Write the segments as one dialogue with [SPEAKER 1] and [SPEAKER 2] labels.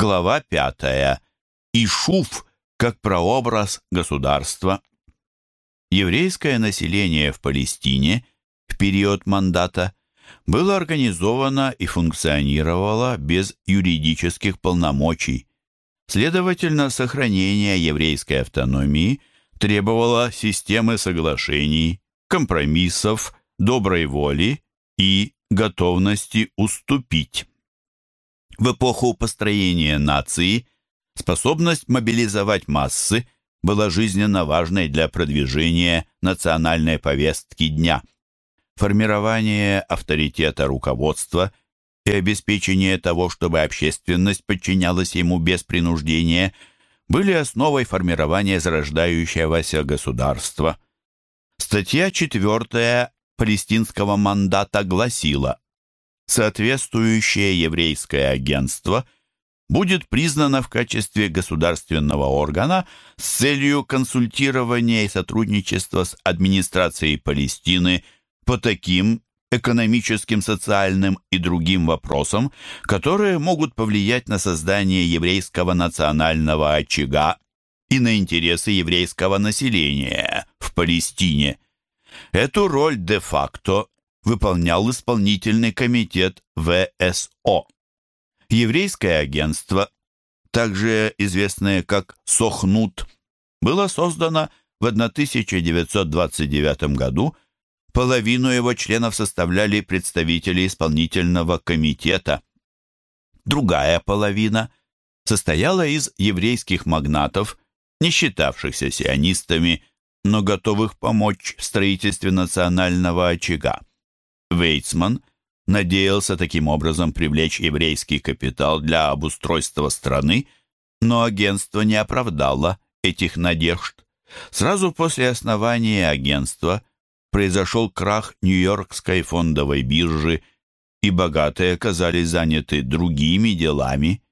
[SPEAKER 1] Глава пятая. Ишуф как прообраз государства. Еврейское население в Палестине в период мандата было организовано и функционировало без юридических полномочий. Следовательно, сохранение еврейской автономии требовало системы соглашений, компромиссов, доброй воли и готовности уступить. В эпоху построения нации способность мобилизовать массы была жизненно важной для продвижения национальной повестки дня. Формирование авторитета руководства и обеспечение того, чтобы общественность подчинялась ему без принуждения, были основой формирования зарождающегося государства. Статья 4 палестинского мандата гласила соответствующее еврейское агентство будет признано в качестве государственного органа с целью консультирования и сотрудничества с администрацией Палестины по таким экономическим, социальным и другим вопросам, которые могут повлиять на создание еврейского национального очага и на интересы еврейского населения в Палестине. Эту роль де-факто выполнял исполнительный комитет ВСО. Еврейское агентство, также известное как Сохнут, было создано в 1929 году. Половину его членов составляли представители исполнительного комитета. Другая половина состояла из еврейских магнатов, не считавшихся сионистами, но готовых помочь в строительстве национального очага. Вейцман надеялся таким образом привлечь еврейский капитал для обустройства страны, но агентство не оправдало этих надежд. Сразу после основания агентства произошел крах Нью-Йоркской фондовой биржи, и богатые оказались заняты другими делами.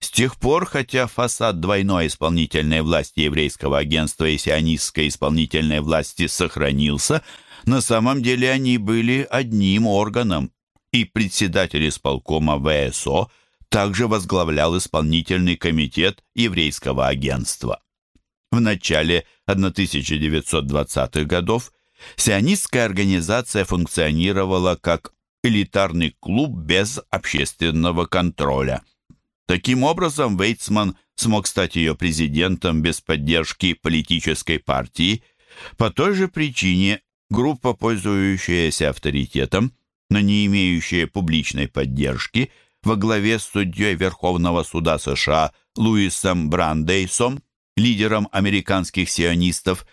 [SPEAKER 1] С тех пор, хотя фасад двойной исполнительной власти еврейского агентства и сионистской исполнительной власти сохранился – на самом деле они были одним органом, и председатель исполкома ВСО также возглавлял исполнительный комитет еврейского агентства. В начале 1920-х годов сионистская организация функционировала как элитарный клуб без общественного контроля. Таким образом, Вейцман смог стать ее президентом без поддержки политической партии. По той же причине группа, пользующаяся авторитетом, но не имеющая публичной поддержки, во главе с судьей Верховного суда США Луисом Брандейсом, лидером американских сионистов,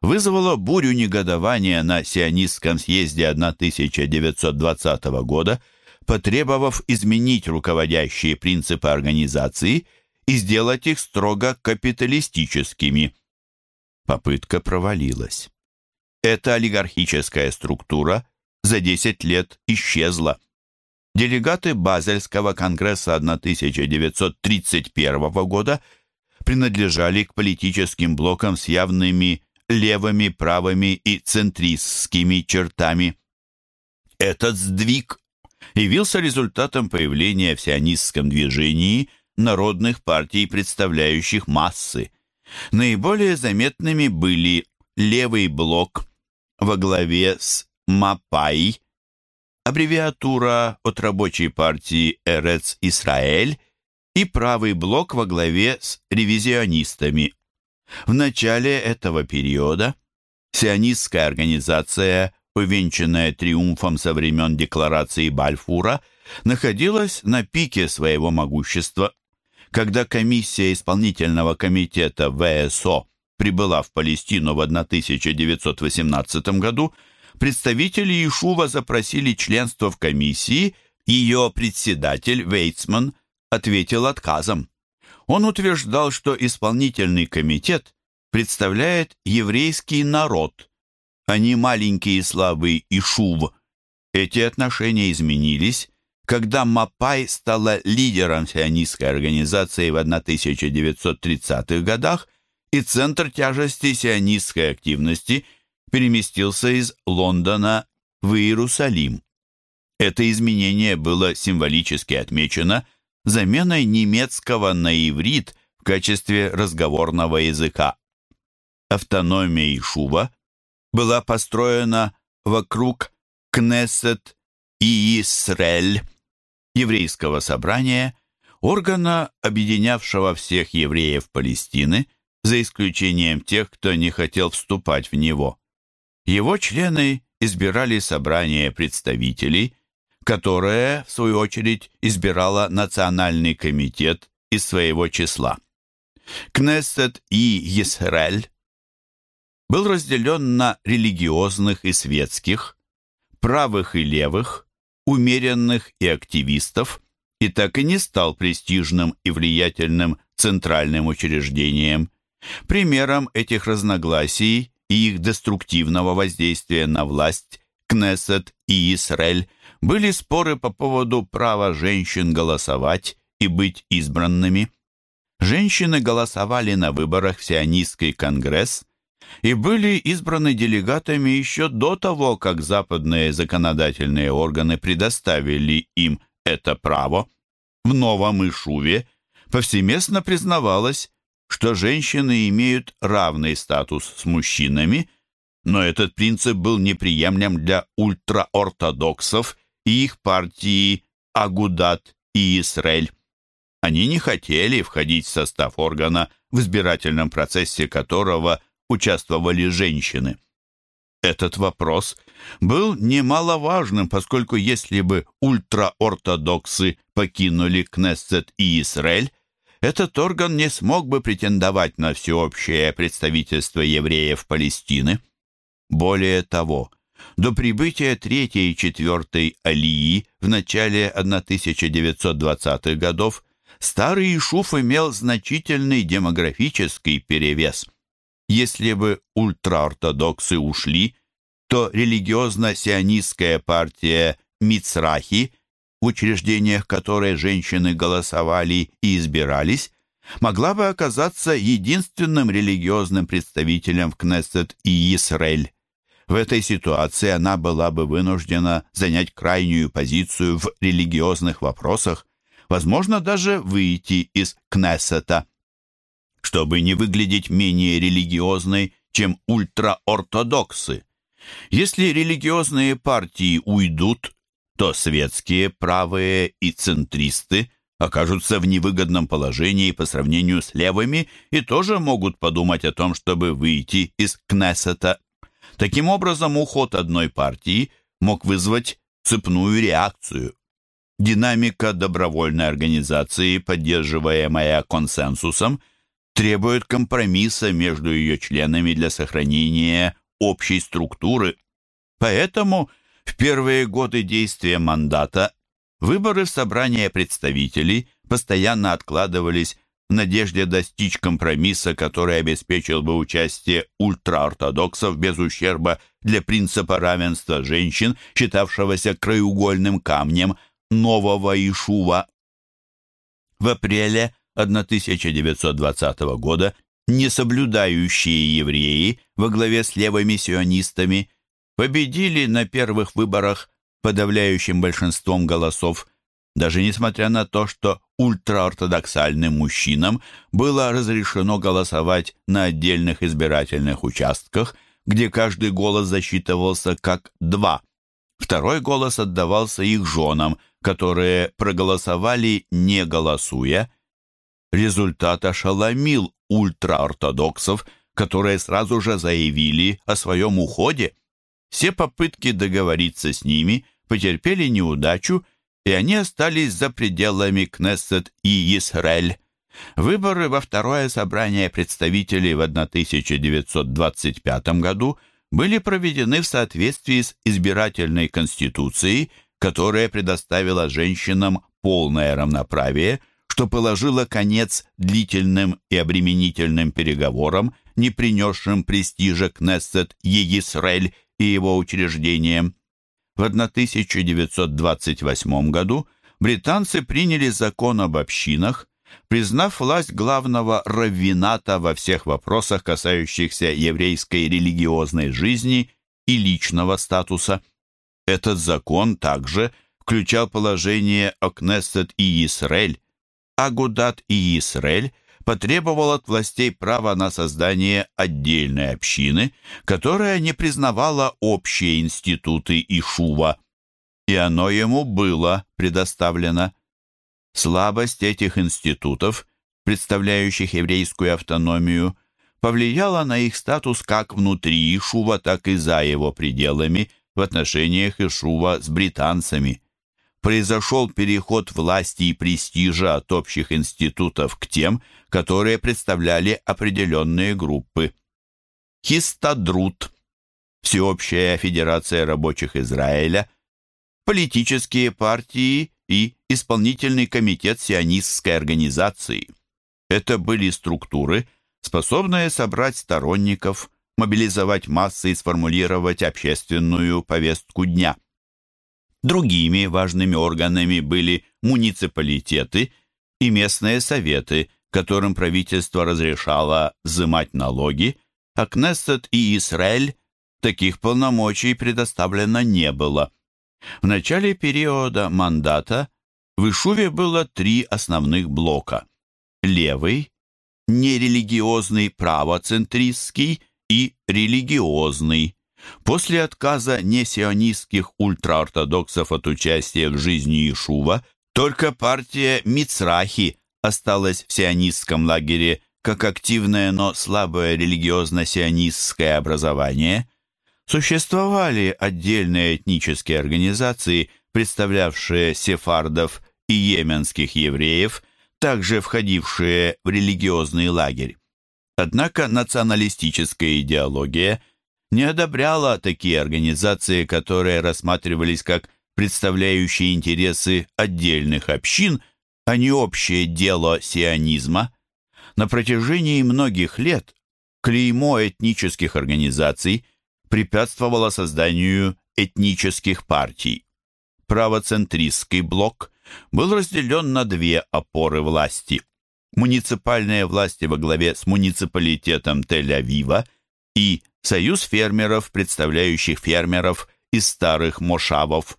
[SPEAKER 1] вызвала бурю негодования на сионистском съезде 1920 года, потребовав изменить руководящие принципы организации и сделать их строго капиталистическими. Попытка провалилась. Эта олигархическая структура за 10 лет исчезла. Делегаты Базельского конгресса 1931 года принадлежали к политическим блокам с явными левыми, правыми и центристскими чертами. Этот сдвиг явился результатом появления в сионистском движении народных партий, представляющих массы. Наиболее заметными были левый блок, во главе с МАПАИ, аббревиатура от рабочей партии Эрец Исраэль, и правый блок во главе с ревизионистами. В начале этого периода сионистская организация, увенчанная триумфом со времен декларации Бальфура, находилась на пике своего могущества. Когда комиссия исполнительного комитета ВСО прибыла в Палестину в 1918 году, представители Ишува запросили членство в комиссии, ее председатель Вейцман ответил отказом. Он утверждал, что исполнительный комитет представляет еврейский народ, а не маленький и слабый Ишув. Эти отношения изменились, когда Мапай стала лидером сионистской организации в 1930-х годах и центр тяжести сионистской активности переместился из Лондона в Иерусалим. Это изменение было символически отмечено заменой немецкого на иврит в качестве разговорного языка. Автономия Ишува была построена вокруг Кнессет и Исрель, еврейского собрания, органа, объединявшего всех евреев Палестины, за исключением тех, кто не хотел вступать в него. Его члены избирали собрание представителей, которое, в свою очередь, избирало Национальный комитет из своего числа. Кнессет и Есрель был разделен на религиозных и светских, правых и левых, умеренных и активистов, и так и не стал престижным и влиятельным центральным учреждением. Примером этих разногласий и их деструктивного воздействия на власть Кнессет и Израиль были споры по поводу права женщин голосовать и быть избранными. Женщины голосовали на выборах в Сионистский конгресс и были избраны делегатами еще до того, как западные законодательные органы предоставили им это право. В Новом Ишуве повсеместно признавалось, что женщины имеют равный статус с мужчинами, но этот принцип был неприемлем для ультраортодоксов и их партии Агудат и Исраэль. Они не хотели входить в состав органа, в избирательном процессе которого участвовали женщины. Этот вопрос был немаловажным, поскольку если бы ультраортодоксы покинули Кнессет и Израиль, этот орган не смог бы претендовать на всеобщее представительство евреев Палестины. Более того, до прибытия третьей и четвертой Алии в начале 1920-х годов старый Ишуф имел значительный демографический перевес. Если бы ультраортодоксы ушли, то религиозно-сионистская партия Мицрахи, в учреждениях которой женщины голосовали и избирались, могла бы оказаться единственным религиозным представителем в Кнессет и Исраэль. В этой ситуации она была бы вынуждена занять крайнюю позицию в религиозных вопросах, возможно, даже выйти из Кнессета. Чтобы не выглядеть менее религиозной, чем ультраортодоксы. Если религиозные партии уйдут, то светские, правые и центристы окажутся в невыгодном положении по сравнению с левыми и тоже могут подумать о том, чтобы выйти из Кнессета. Таким образом, уход одной партии мог вызвать цепную реакцию. Динамика добровольной организации, поддерживаемая консенсусом, требует компромисса между ее членами для сохранения общей структуры. Поэтому в первые годы действия мандата выборы в собрание представителей постоянно откладывались в надежде достичь компромисса, который обеспечил бы участие ультраортодоксов без ущерба для принципа равенства женщин, считавшегося краеугольным камнем нового Ишува. В апреле 1920 года несоблюдающие евреи во главе с левыми сионистами победили на первых выборах подавляющим большинством голосов, даже несмотря на то, что ультраортодоксальным мужчинам было разрешено голосовать на отдельных избирательных участках, где каждый голос засчитывался как два. Второй голос отдавался их женам, которые проголосовали не голосуя. Результат ошеломил ультраортодоксов, которые сразу же заявили о своем уходе. Все попытки договориться с ними потерпели неудачу, и они остались за пределами Кнессет и Исраэль. Выборы во второе собрание представителей в 1925 году были проведены в соответствии с избирательной конституцией, которая предоставила женщинам полное равноправие – что положило конец длительным и обременительным переговорам, не принесшим престижа Кнессет Егисрель и его учреждениям. В 1928 году британцы приняли закон об общинах, признав власть главного раввината во всех вопросах, касающихся еврейской религиозной жизни и личного статуса. Этот закон также включал положение о Кнессет и Исраэль, Агудат и Исрель потребовал от властей права на создание отдельной общины, которая не признавала общие институты Ишува, и оно ему было предоставлено. Слабость этих институтов, представляющих еврейскую автономию, повлияла на их статус как внутри Ишува, так и за его пределами в отношениях Ишува с британцами. Произошел переход власти и престижа от общих институтов к тем, которые представляли определенные группы. Хистадрут, Всеобщая Федерация рабочих Израиля, политические партии и исполнительный комитет сионистской организации. Это были структуры, способные собрать сторонников, мобилизовать массы и сформулировать общественную повестку дня. Другими важными органами были муниципалитеты и местные советы, которым правительство разрешало взимать налоги, а Кнессет и Израиль таких полномочий предоставлено не было. В начале периода мандата в Ишуве было три основных блока. Левый, нерелигиозный правоцентристский и религиозный. После отказа несионистских ультраортодоксов от участия в жизни Ишува, только партия Мицрахи осталась в сионистском лагере как активное, но слабое религиозно-сионистское образование. Существовали отдельные этнические организации, представлявшие сефардов и йеменских евреев, также входившие в религиозный лагерь. Однако националистическая идеология не одобряла такие организации, которые рассматривались как представляющие интересы отдельных общин, а не общее дело сионизма. На протяжении многих лет клеймо этнических организаций препятствовало созданию этнических партий. Правоцентристский блок был разделен на две опоры власти – муниципальные власти во главе с муниципалитетом Тель-Авива и союз фермеров, представляющих фермеров из старых мошавов.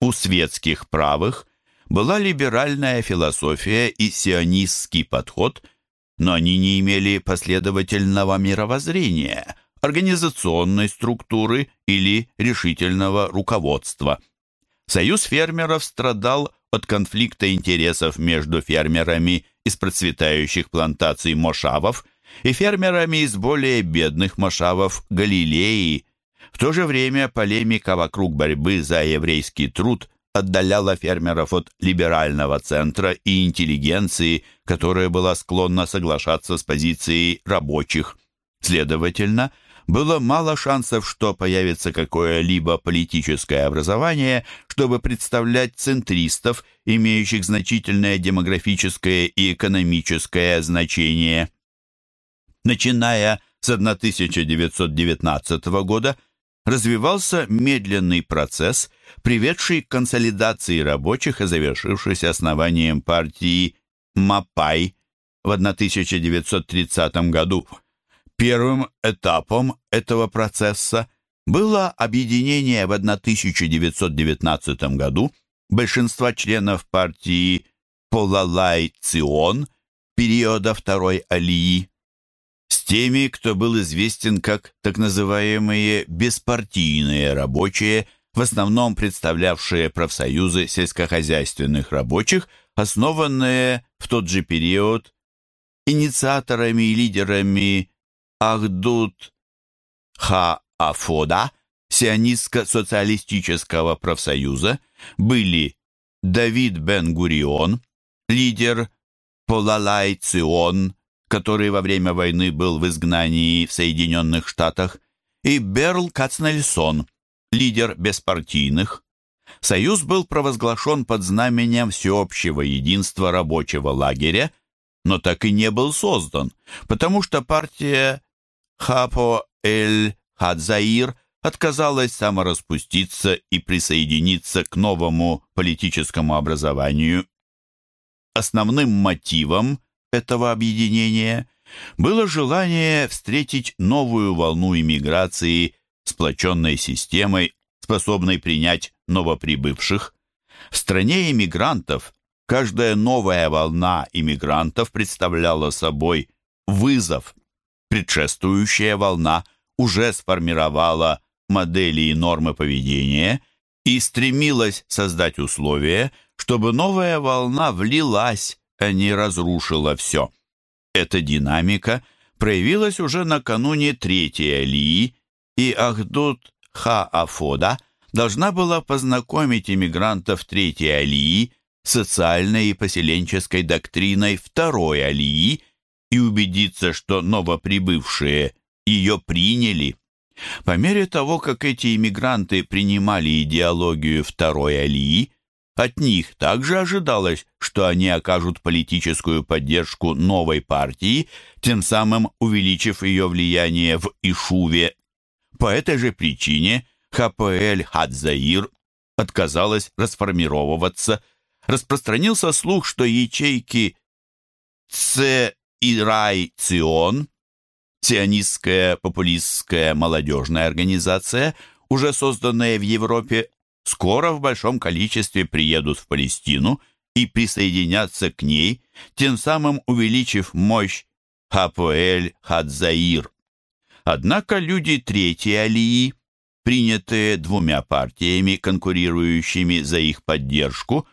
[SPEAKER 1] У светских правых была либеральная философия и сионистский подход, но они не имели последовательного мировоззрения, организационной структуры или решительного руководства. Союз фермеров страдал от конфликта интересов между фермерами из процветающих плантаций мошавов и фермерами из более бедных мошавов Галилеи. В то же время полемика вокруг борьбы за еврейский труд отдаляла фермеров от либерального центра и интеллигенции, которая была склонна соглашаться с позицией рабочих. Следовательно, было мало шансов, что появится какое-либо политическое образование, чтобы представлять центристов, имеющих значительное демографическое и экономическое значение. Начиная с 1919 года развивался медленный процесс, приведший к консолидации рабочих и завершившийся основанием партии Мапай в 1930 году – Первым этапом этого процесса было объединение в 1919 году большинства членов партии Полалай-Цион периода Второй Алии теми, кто был известен как так называемые беспартийные рабочие, в основном представлявшие профсоюзы сельскохозяйственных рабочих, основанные в тот же период инициаторами и лидерами Ахдут Ха-Афода, сионистско-социалистического профсоюза, были Давид Бен-Гурион, лидер Полалай Цион, который во время войны был в изгнании в Соединенных Штатах, и Берл Кацнельсон, лидер беспартийных. Союз был провозглашен под знаменем всеобщего единства рабочего лагеря, но так и не был создан, потому что партия Хапо Эль-Хадзаир отказалась самораспуститься и присоединиться к новому политическому образованию. Основным мотивом этого объединения было желание встретить новую волну иммиграции сплоченной системой, способной принять новоприбывших. В стране иммигрантов каждая новая волна иммигрантов представляла собой вызов. Предшествующая волна уже сформировала модели и нормы поведения и стремилась создать условия, чтобы новая волна влилась, а не разрушила все. Эта динамика проявилась уже накануне Третьей Алии, и Ахдут Ха-Афода должна была познакомить иммигрантов Третьей Алии социальной и поселенческой доктриной Второй Алии и убедиться, что новоприбывшие ее приняли. По мере того, как эти иммигранты принимали идеологию Второй Алии, от них также ожидалось, что они окажут политическую поддержку новой партии, тем самым увеличив ее влияние в Ишуве. По этой же причине ХПЛ Хадзаир отказалась расформировываться. Распространился слух, что ячейки Ц и Рай Цион, сионистская популистская молодежная организация, уже созданная в Европе, скоро в большом количестве приедут в Палестину и присоединятся к ней, тем самым увеличив мощь Хапуэль Хадзаир. Однако люди Третьей Алии, принятые двумя партиями, конкурирующими за их поддержку,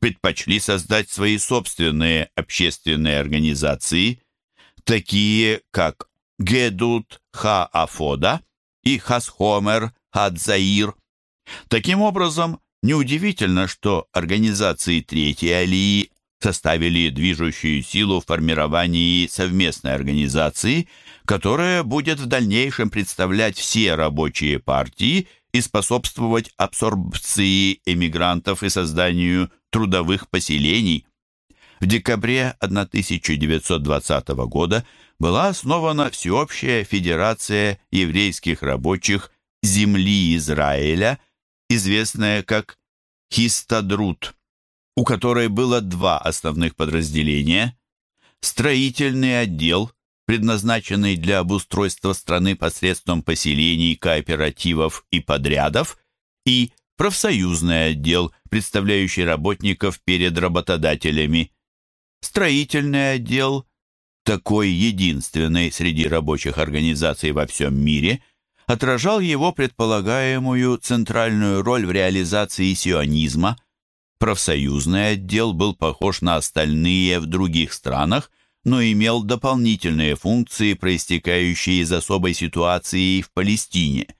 [SPEAKER 1] предпочли создать свои собственные общественные организации, такие как Гедут Ха-Афода и Хасхомер Хадзаир, Таким образом, неудивительно, что организации Третьей Алии составили движущую силу в формировании совместной организации, которая будет в дальнейшем представлять все рабочие партии и способствовать абсорбции эмигрантов и созданию трудовых поселений. В декабре 1920 года была основана Всеобщая Федерация еврейских рабочих земли Израиля – известная как Хистадрут, у которой было два основных подразделения. Строительный отдел, предназначенный для обустройства страны посредством поселений, кооперативов и подрядов, и профсоюзный отдел, представляющий работников перед работодателями. Строительный отдел, такой единственный среди рабочих организаций во всем мире – отражал его предполагаемую центральную роль в реализации сионизма. Профсоюзный отдел был похож на остальные в других странах, но имел дополнительные функции, проистекающие из особой ситуации в Палестине.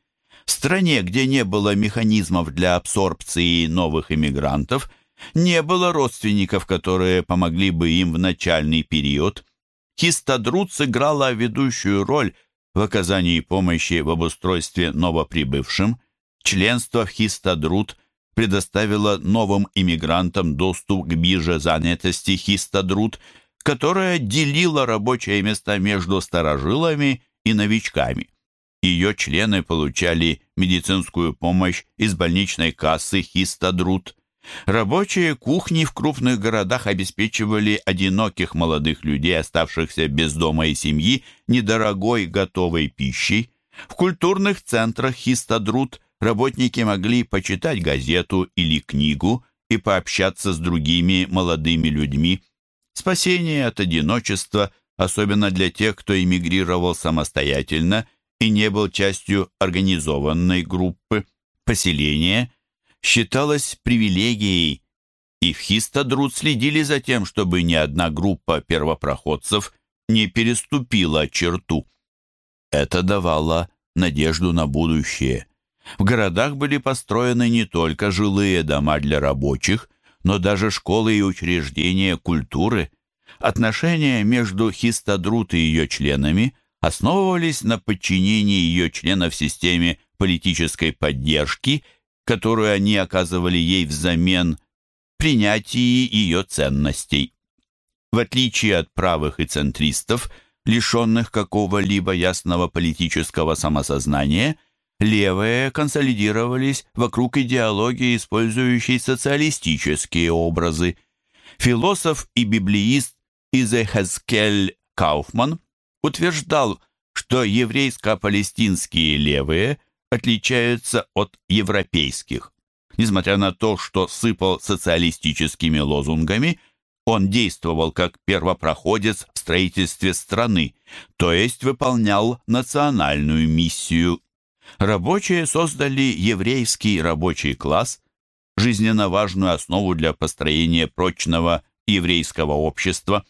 [SPEAKER 1] В стране, где не было механизмов для абсорбции новых иммигрантов, не было родственников, которые помогли бы им в начальный период. Хистадрут сыграла ведущую роль в оказании помощи в обустройстве новоприбывшим, членство в Хистадрут предоставило новым иммигрантам доступ к бирже занятости Хистадрут, которая делила рабочие места между старожилами и новичками. Ее члены получали медицинскую помощь из больничной кассы Хистадрут. Рабочие кухни в крупных городах обеспечивали одиноких молодых людей, оставшихся без дома и семьи, недорогой готовой пищей. В культурных центрах Хистадрут работники могли почитать газету или книгу и пообщаться с другими молодыми людьми. Спасение от одиночества, особенно для тех, кто эмигрировал самостоятельно и не был частью организованной группы. Поселение – считалось привилегией, и в Хистадрут следили за тем, чтобы ни одна группа первопроходцев не переступила черту. Это давало надежду на будущее. В городах были построены не только жилые дома для рабочих, но даже школы и учреждения культуры. Отношения между Хистадрут и ее членами основывались на подчинении ее членов системе политической поддержки которую они оказывали ей взамен принятии ее ценностей. В отличие от правых и центристов, лишенных какого-либо ясного политического самосознания, левые консолидировались вокруг идеологии, использующей социалистические образы. Философ и библеист Изехескель Кауфман утверждал, что еврейско-палестинские левые – отличаются от европейских. Несмотря на то, что сыпал социалистическими лозунгами, он действовал как первопроходец в строительстве страны, то есть выполнял национальную миссию. Рабочие создали еврейский рабочий класс, жизненно важную основу для построения прочного еврейского общества.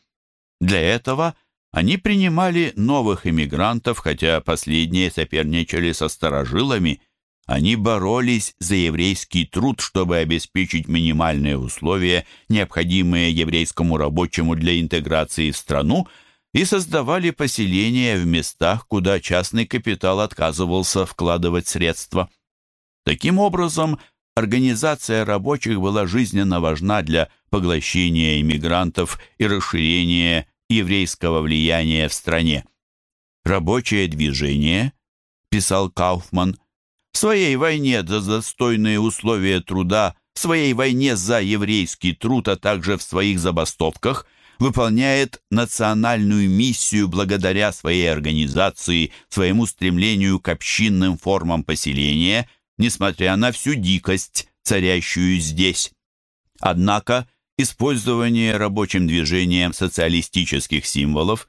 [SPEAKER 1] Для этого они принимали новых иммигрантов, хотя последние соперничали со старожилами. Они боролись за еврейский труд, чтобы обеспечить минимальные условия, необходимые еврейскому рабочему для интеграции в страну, и создавали поселения в местах, куда частный капитал отказывался вкладывать средства. Таким образом, организация рабочих была жизненно важна для поглощения иммигрантов и расширения еврейского влияния в стране. «Рабочее движение», – писал Кауфман, – «в своей войне за достойные условия труда, в своей войне за еврейский труд, а также в своих забастовках выполняет национальную миссию благодаря своей организации, своему стремлению к общинным формам поселения, несмотря на всю дикость, царящую здесь. Однако использование рабочим движением социалистических символов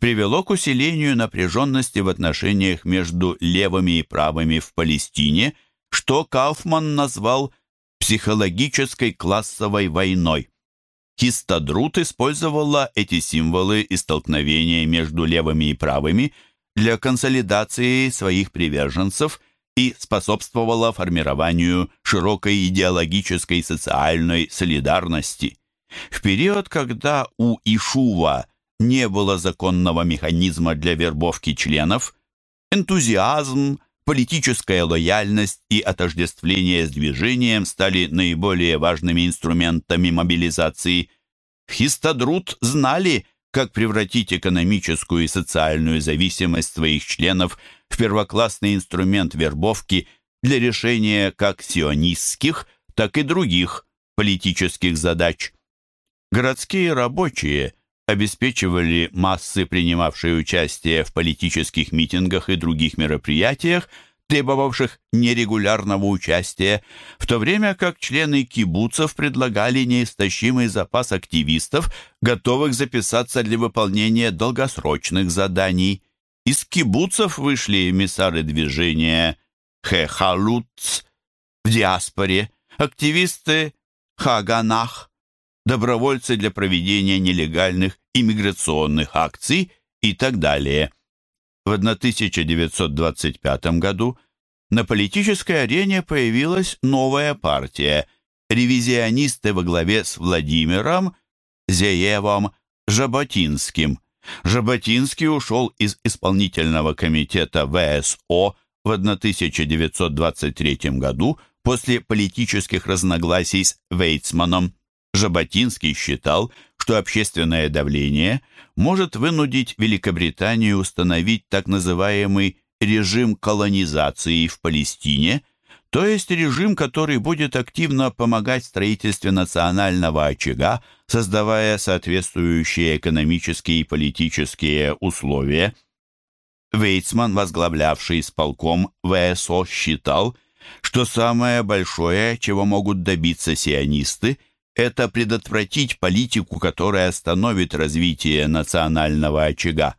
[SPEAKER 1] привело к усилению напряженности в отношениях между левыми и правыми в Палестине, что Кауфман назвал психологической классовой войной. Хистадрут использовала эти символы и столкновения между левыми и правыми для консолидации своих приверженцев – и способствовала формированию широкой идеологической и социальной солидарности. В период, когда у Ишува не было законного механизма для вербовки членов, энтузиазм, политическая лояльность и отождествление с движением стали наиболее важными инструментами мобилизации. Хистадрут знали, как превратить экономическую и социальную зависимость своих членов в первоклассный инструмент вербовки для решения как сионистских, так и других политических задач. Городские рабочие обеспечивали массы, принимавшие участие в политических митингах и других мероприятиях, требовавших нерегулярного участия, в то время как члены кибуцев предлагали неистощимый запас активистов, готовых записаться для выполнения долгосрочных заданий. Из кибуцев вышли эмиссары движения Хехалуц в диаспоре, активисты Хаганах, добровольцы для проведения нелегальных иммиграционных акций и так далее. В 1925 году на политической арене появилась новая партия – ревизионисты во главе с Владимиром Зеевом Жаботинским. Жаботинский ушел из исполнительного комитета ВСО в 1923 году после политических разногласий с Вейцманом. Жаботинский считал, что общественное давление может вынудить Великобританию установить так называемый режим колонизации в Палестине, то есть режим, который будет активно помогать в строительстве национального очага, создавая соответствующие экономические и политические условия. Вейцман, возглавлявший исполком ВСО, считал, что самое большое, чего могут добиться сионисты – это предотвратить политику, которая остановит развитие национального очага.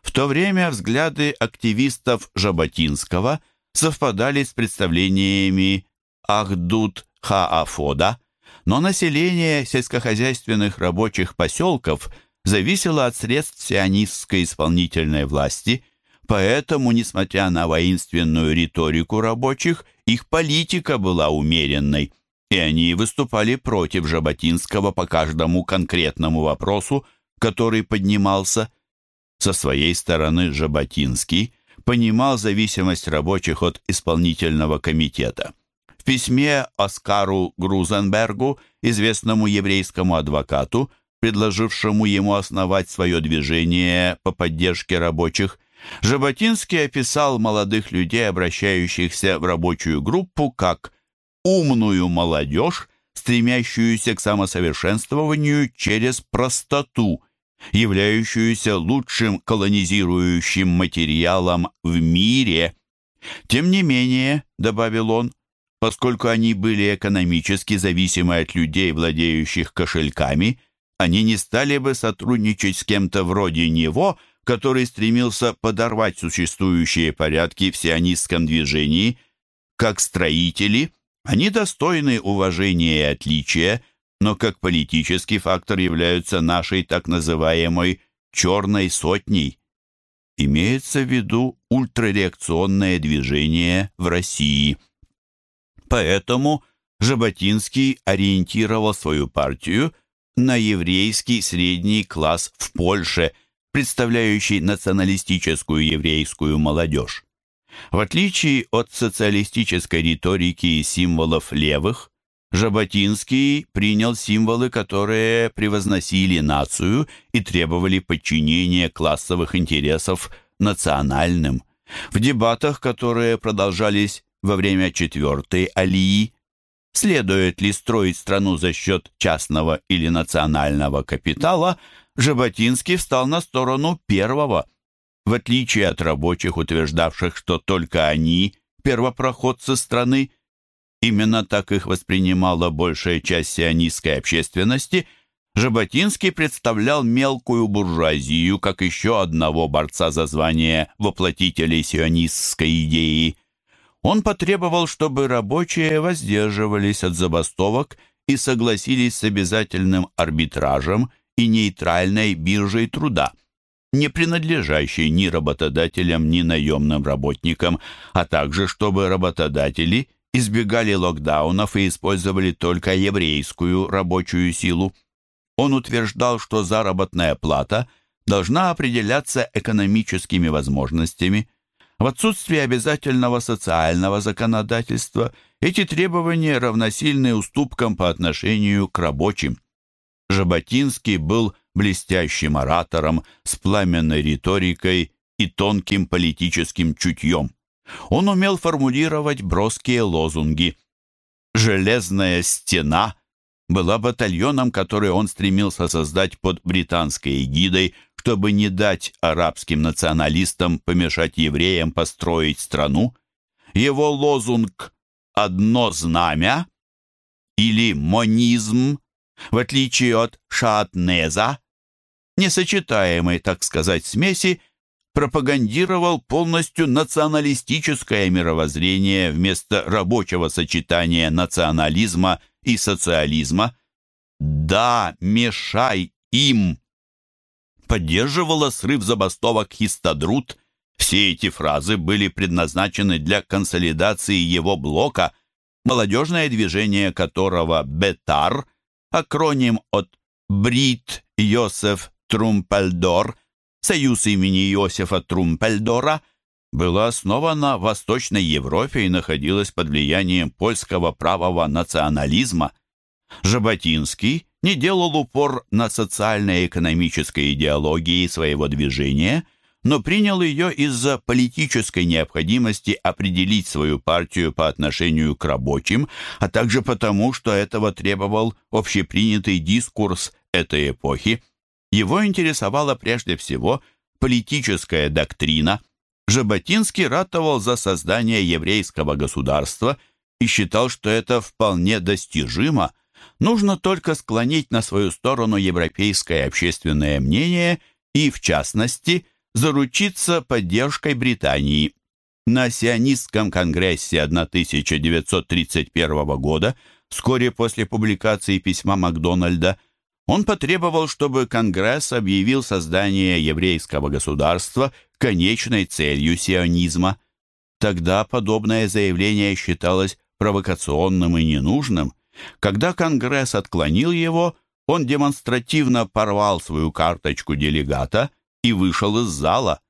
[SPEAKER 1] В то время взгляды активистов Жаботинского совпадали с представлениями Ахдут Хаафода, но население сельскохозяйственных рабочих поселков зависело от средств сионистской исполнительной власти, поэтому, несмотря на воинственную риторику рабочих, их политика была умеренной и они выступали против Жаботинского по каждому конкретному вопросу, который поднимался. Со своей стороны Жаботинский понимал зависимость рабочих от исполнительного комитета. В письме Оскару Грузенбергу, известному еврейскому адвокату, предложившему ему основать свое движение по поддержке рабочих, Жаботинский описал молодых людей, обращающихся в рабочую группу, как умную молодежь, стремящуюся к самосовершенствованию через простоту, являющуюся лучшим колонизирующим материалом в мире. Тем не менее, добавил он, Поскольку они были экономически зависимы от людей, владеющих кошельками, они не стали бы сотрудничать с кем-то вроде него, который стремился подорвать существующие порядки в сионистском движении. Как строители, они достойны уважения и отличия, но как политический фактор являются нашей так называемой «черной сотней». Имеется в виду ультрареакционное движение в России. Поэтому Жаботинский ориентировал свою партию на еврейский средний класс в Польше, представляющий националистическую еврейскую молодежь. В отличие от социалистической риторики и символов левых, Жаботинский принял символы, которые превозносили нацию и требовали подчинения классовых интересов национальным. В дебатах, которые продолжались во время четвертой алии, следует ли строить страну за счет частного или национального капитала, Жаботинский встал на сторону первого. В отличие от рабочих, утверждавших, что только они – первопроходцы страны, именно так их воспринимала большая часть сионистской общественности, Жаботинский представлял мелкую буржуазию как еще одного борца за звание воплотителей сионистской идеи – он потребовал, чтобы рабочие воздерживались от забастовок и согласились с обязательным арбитражем и нейтральной биржей труда, не принадлежащей ни работодателям, ни наемным работникам, а также чтобы работодатели избегали локдаунов и использовали только еврейскую рабочую силу. Он утверждал, что заработная плата должна определяться экономическими возможностями – в отсутствие обязательного социального законодательства эти требования равносильны уступкам по отношению к рабочим. Жаботинский был блестящим оратором с пламенной риторикой и тонким политическим чутьем. Он умел формулировать броские лозунги. «Железная стена» была батальоном, который он стремился создать под британской эгидой, чтобы не дать арабским националистам помешать евреям построить страну. Его лозунг «Одно знамя» или «Монизм», в отличие от «Шаатнеза», несочетаемой, так сказать, смеси, пропагандировал полностью националистическое мировоззрение вместо рабочего сочетания национализма и социализма. «Да, мешай им!» Поддерживала срыв забастовок Хистадрут. Все эти фразы были предназначены для консолидации его блока, молодежное движение которого «Бетар», акроним от «Брит Йосеф Трумпельдор», Союз имени Иосифа Трумпельдора, было основано в Восточной Европе и находилось под влиянием польского правого национализма. Жаботинский не делал упор на социально-экономической идеологии своего движения, но принял ее из-за политической необходимости определить свою партию по отношению к рабочим, а также потому, что этого требовал общепринятый дискурс этой эпохи. Его интересовала прежде всего политическая доктрина. Жаботинский ратовал за создание еврейского государства и считал, что это вполне достижимо. Нужно только склонить на свою сторону европейское общественное мнение и, в частности, заручиться поддержкой Британии. На сионистском конгрессе 1931 года, вскоре после публикации письма Макдональда, он потребовал, чтобы Конгресс объявил создание еврейского государства конечной целью сионизма. Тогда подобное заявление считалось провокационным и ненужным. Когда Конгресс отклонил его, он демонстративно порвал свою карточку делегата и вышел из зала.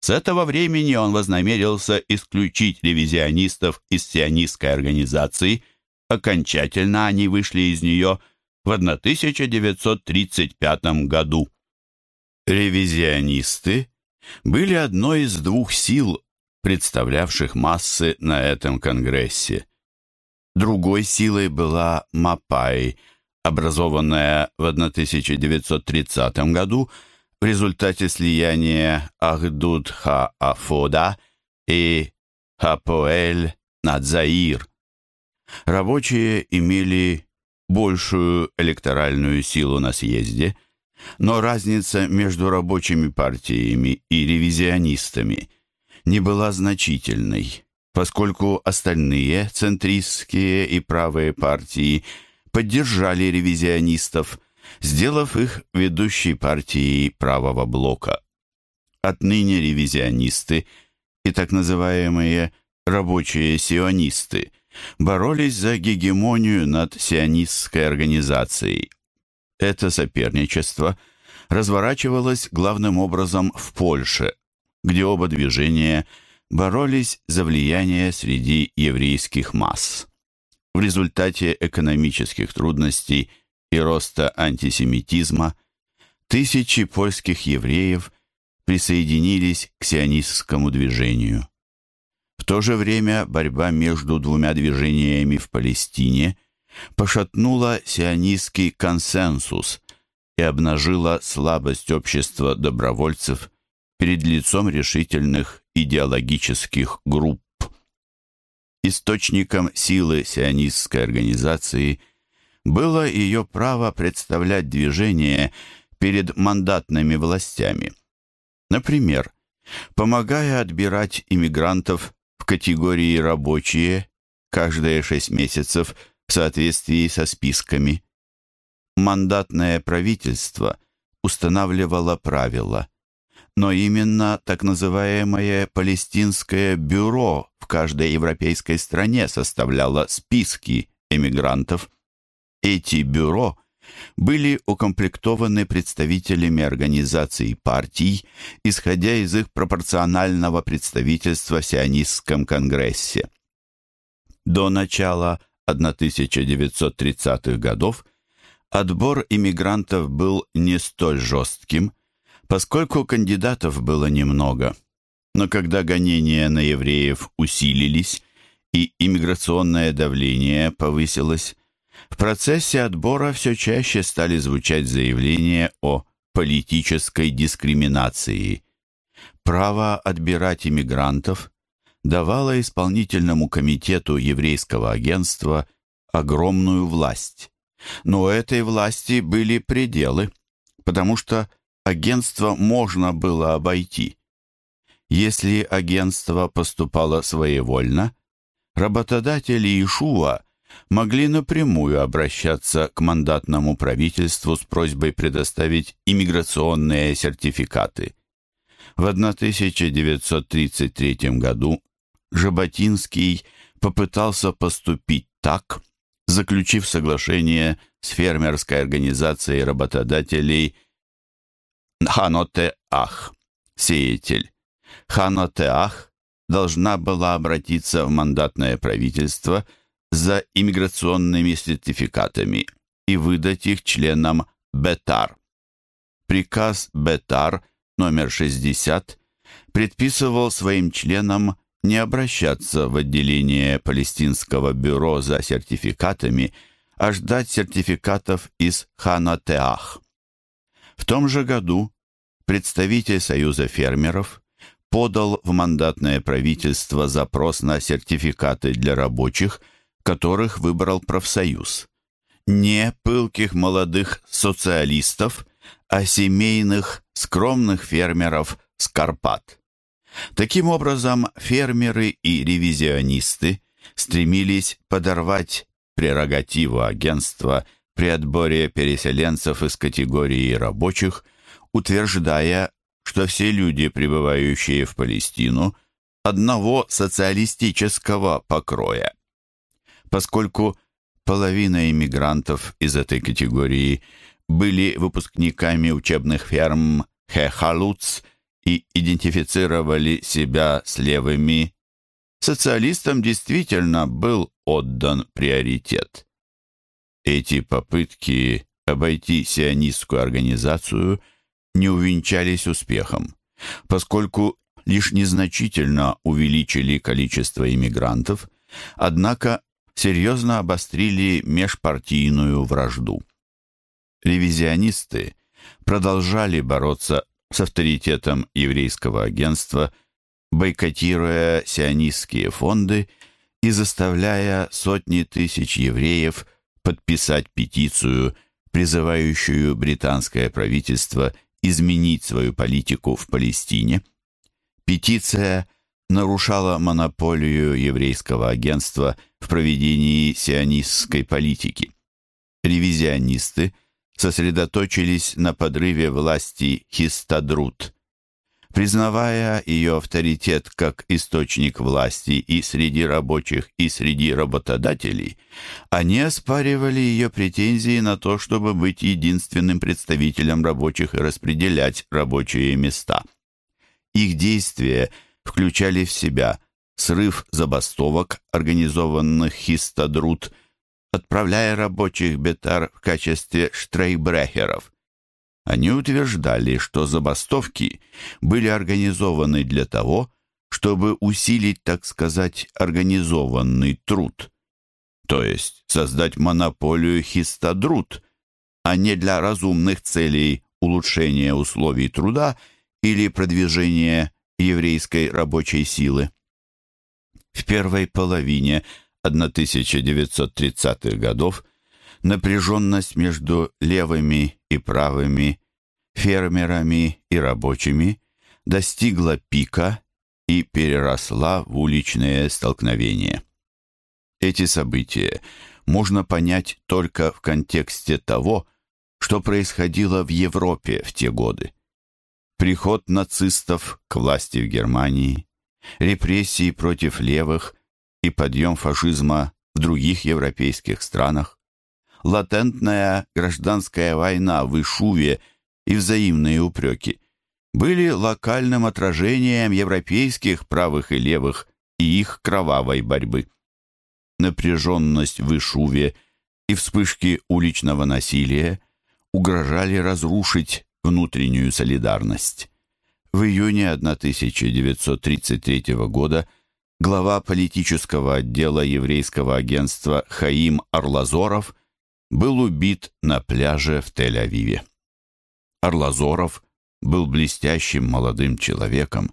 [SPEAKER 1] С этого времени он вознамерился исключить ревизионистов из сионистской организации. Окончательно они вышли из нее – в 1935 году. Ревизионисты были одной из двух сил, представлявших массы на этом конгрессе. Другой силой была Мапай, образованная в 1930 году в результате слияния Ахдуд-Ха-Афода и Хапоэль-Надзаир. Рабочие имели большую электоральную силу на съезде, но разница между рабочими партиями и ревизионистами не была значительной, поскольку остальные центристские и правые партии поддержали ревизионистов, сделав их ведущей партией правого блока. Отныне ревизионисты и так называемые рабочие сионисты боролись за гегемонию над сионистской организацией. Это соперничество разворачивалось главным образом в Польше, где оба движения боролись за влияние среди еврейских масс. В результате экономических трудностей и роста антисемитизма тысячи польских евреев присоединились к сионистскому движению. В то же время борьба между двумя движениями в Палестине пошатнула сионистский консенсус и обнажила слабость общества добровольцев перед лицом решительных идеологических групп. Источником силы сионистской организации было ее право представлять движение перед мандатными властями. Например, помогая отбирать иммигрантов категории «рабочие» каждые шесть месяцев в соответствии со списками. Мандатное правительство устанавливало правила, но именно так называемое «Палестинское бюро» в каждой европейской стране составляло списки эмигрантов. Эти бюро были укомплектованы представителями организаций партий, исходя из их пропорционального представительства в сионистском конгрессе. До начала 1930-х годов отбор иммигрантов был не столь жестким, поскольку кандидатов было немного. Но когда гонения на евреев усилились и иммиграционное давление повысилось, в процессе отбора все чаще стали звучать заявления о политической дискриминации. Право отбирать иммигрантов давало исполнительному комитету еврейского агентства огромную власть. Но у этой власти были пределы, потому что агентство можно было обойти. Если агентство поступало своевольно, работодатели Ишуа могли напрямую обращаться к мандатному правительству с просьбой предоставить иммиграционные сертификаты. В 1933 году Жаботинский попытался поступить так, заключив соглашение с фермерской организацией работодателей Ханоте-Ах, сеятель. Ханоте-Ах должна была обратиться в мандатное правительство за иммиграционными сертификатами и выдать их членам Бетар. Приказ Бетар номер 60 предписывал своим членам не обращаться в отделение Палестинского бюро за сертификатами, а ждать сертификатов из Ханатеах. В том же году представитель Союза фермеров подал в мандатное правительство запрос на сертификаты для рабочих, которых выбрал профсоюз. Не пылких молодых социалистов, а семейных скромных фермеров с Карпат. Таким образом, фермеры и ревизионисты стремились подорвать прерогативу агентства при отборе переселенцев из категории рабочих, утверждая, что все люди, прибывающие в Палестину, одного социалистического покроя. Поскольку половина иммигрантов из этой категории были выпускниками учебных ферм Хехалуц и идентифицировали себя с левыми, социалистам действительно был отдан приоритет. Эти попытки обойти сионистскую организацию не увенчались успехом, поскольку лишь незначительно увеличили количество иммигрантов, однако серьезно обострили межпартийную вражду. Ревизионисты продолжали бороться с авторитетом еврейского агентства, бойкотируя сионистские фонды и заставляя сотни тысяч евреев подписать петицию, призывающую британское правительство изменить свою политику в Палестине. Петиция нарушала монополию еврейского агентства в проведении сионистской политики. Ревизионисты сосредоточились на подрыве власти Хистадрут. Признавая ее авторитет как источник власти и среди рабочих, и среди работодателей, они оспаривали ее претензии на то, чтобы быть единственным представителем рабочих и распределять рабочие места. Их действия – включали в себя срыв забастовок, организованных Хистадрут, отправляя рабочих бетар в качестве штрейбрехеров. Они утверждали, что забастовки были организованы для того, чтобы усилить, так сказать, организованный труд, то есть создать монополию хистадрут, а не для разумных целей улучшения условий труда или продвижения еврейской рабочей силы. В первой половине 1930-х годов напряженность между левыми и правыми, фермерами и рабочими достигла пика и переросла в уличные столкновения. Эти события можно понять только в контексте того, что происходило в Европе в те годы приход нацистов к власти в Германии, репрессии против левых и подъем фашизма в других европейских странах, латентная гражданская война в Ишуве и взаимные упреки были локальным отражением европейских правых и левых и их кровавой борьбы. Напряженность в Ишуве и вспышки уличного насилия угрожали разрушить внутреннюю солидарность. В июне 1933 года глава политического отдела еврейского агентства Хаим Арлазоров был убит на пляже в Тель-Авиве. Арлазоров был блестящим молодым человеком,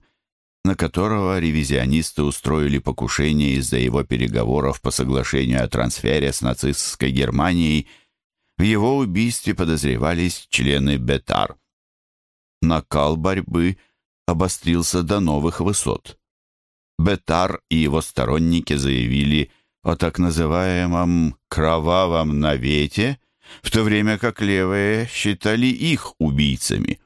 [SPEAKER 1] на которого ревизионисты устроили покушение из-за его переговоров по соглашению о трансфере с нацистской Германией. В его убийстве подозревались члены Бетар накал борьбы обострился до новых высот. Бетар и его сторонники заявили о так называемом «кровавом навете», в то время как левые считали их убийцами.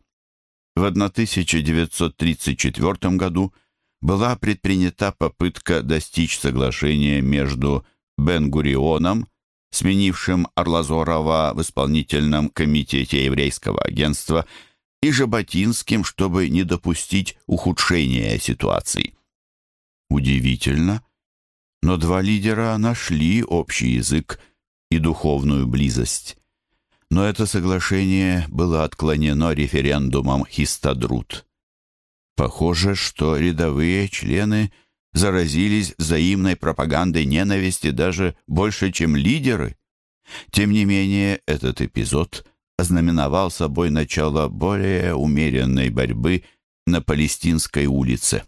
[SPEAKER 1] В 1934 году была предпринята попытка достичь соглашения между Бен-Гурионом, сменившим Орлазорова в исполнительном комитете еврейского агентства, и Жаботинским, чтобы не допустить ухудшения ситуации. Удивительно, но два лидера нашли общий язык и духовную близость. Но это соглашение было отклонено референдумом Хистадрут. Похоже, что рядовые члены заразились взаимной пропагандой ненависти даже больше, чем лидеры. Тем не менее, этот эпизод – ознаменовал собой начало более умеренной борьбы на Палестинской улице.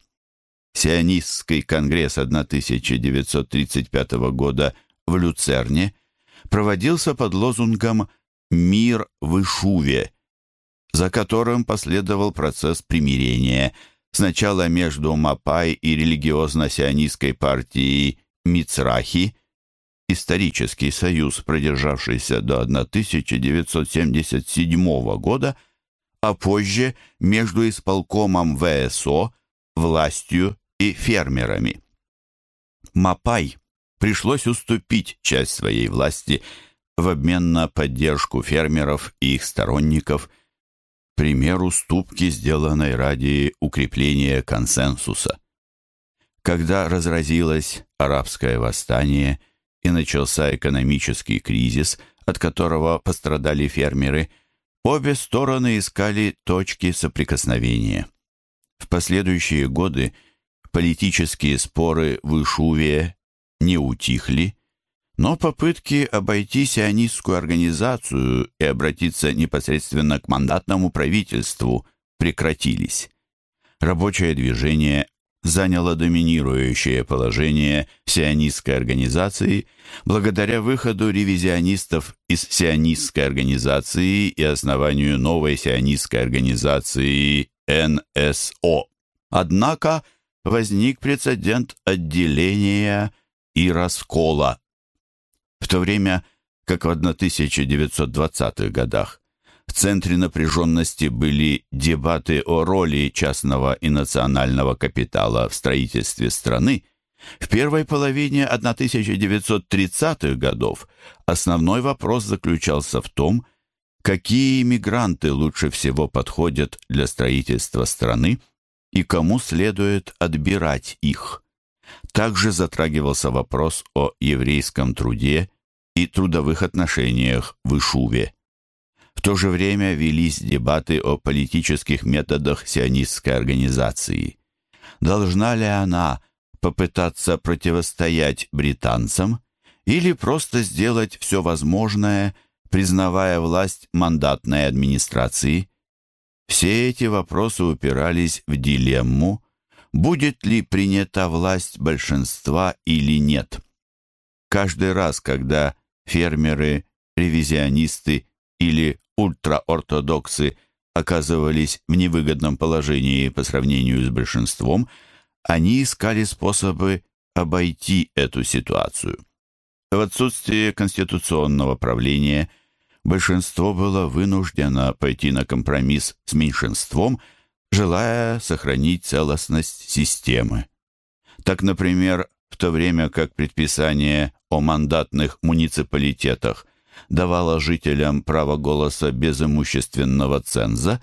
[SPEAKER 1] Сионистский конгресс 1935 года в Люцерне проводился под лозунгом «Мир в Ишуве», за которым последовал процесс примирения сначала между Мапай и религиозно-сионистской партией Мицрахи – исторический союз, продержавшийся до 1977 года, а позже между исполкомом ВСО, властью и фермерами. Мапай пришлось уступить часть своей власти в обмен на поддержку фермеров и их сторонников, пример уступки, сделанной ради укрепления консенсуса. Когда разразилось арабское восстание – и начался экономический кризис, от которого пострадали фермеры, обе стороны искали точки соприкосновения. В последующие годы политические споры в Ишуве не утихли, но попытки обойти сионистскую организацию и обратиться непосредственно к мандатному правительству прекратились. Рабочее движение заняло доминирующее положение в сионистской организации благодаря выходу ревизионистов из сионистской организации и основанию новой сионистской организации НСО. Однако возник прецедент отделения и раскола. В то время как в 1920-х годах в центре напряженности были дебаты о роли частного и национального капитала в строительстве страны, в первой половине 1930-х годов основной вопрос заключался в том, какие иммигранты лучше всего подходят для строительства страны и кому следует отбирать их. Также затрагивался вопрос о еврейском труде и трудовых отношениях в Ишуве. В то же время велись дебаты о политических методах сионистской организации. Должна ли она попытаться противостоять британцам или просто сделать все возможное, признавая власть мандатной администрации? Все эти вопросы упирались в дилемму, будет ли принята власть большинства или нет. Каждый раз, когда фермеры, ревизионисты или ультраортодоксы оказывались в невыгодном положении по сравнению с большинством, они искали способы обойти эту ситуацию. В отсутствие конституционного правления большинство было вынуждено пойти на компромисс с меньшинством, желая сохранить целостность системы. Так, например, в то время как предписание о мандатных муниципалитетах давало жителям право голоса без имущественного ценза,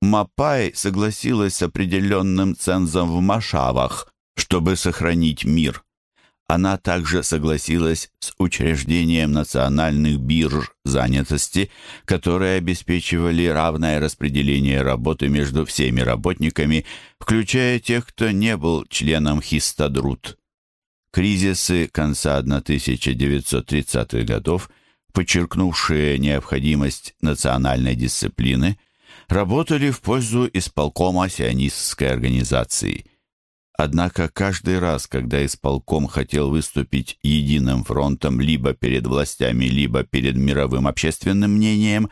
[SPEAKER 1] Мапай согласилась с определенным цензом в Машавах, чтобы сохранить мир. Она также согласилась с учреждением национальных бирж занятости, которые обеспечивали равное распределение работы между всеми работниками, включая тех, кто не был членом Хистадрут. Кризисы конца 1930-х годов, подчеркнувшие необходимость национальной дисциплины, работали в пользу исполкома сионистской организации. Однако каждый раз, когда исполком хотел выступить единым фронтом либо перед властями, либо перед мировым общественным мнением,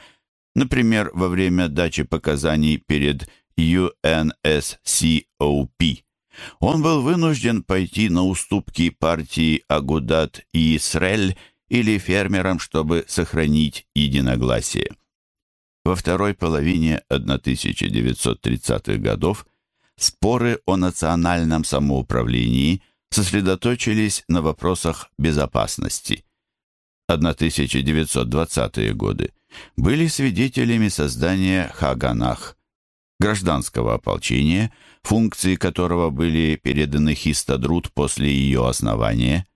[SPEAKER 1] например, во время дачи показаний перед UNSCOP, он был вынужден пойти на уступки партии Агудат и Исрель или фермерам, чтобы сохранить единогласие. Во второй половине 1930-х годов споры о национальном самоуправлении сосредоточились на вопросах безопасности. 1920-е годы были свидетелями создания Хаганах, гражданского ополчения, функции которого были переданы Хистадрут после ее основания.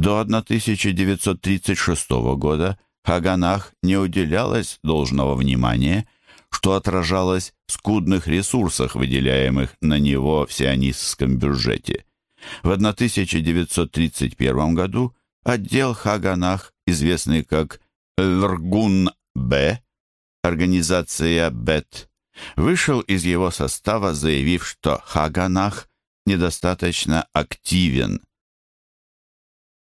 [SPEAKER 1] До 1936 года Хаганах не уделялось должного внимания, что отражалось в скудных ресурсах, выделяемых на него в сионистском бюджете. В 1931 году отдел Хаганах, известный как Лргун-Б, организация БЭТ, вышел из его состава, заявив, что Хаганах недостаточно активен.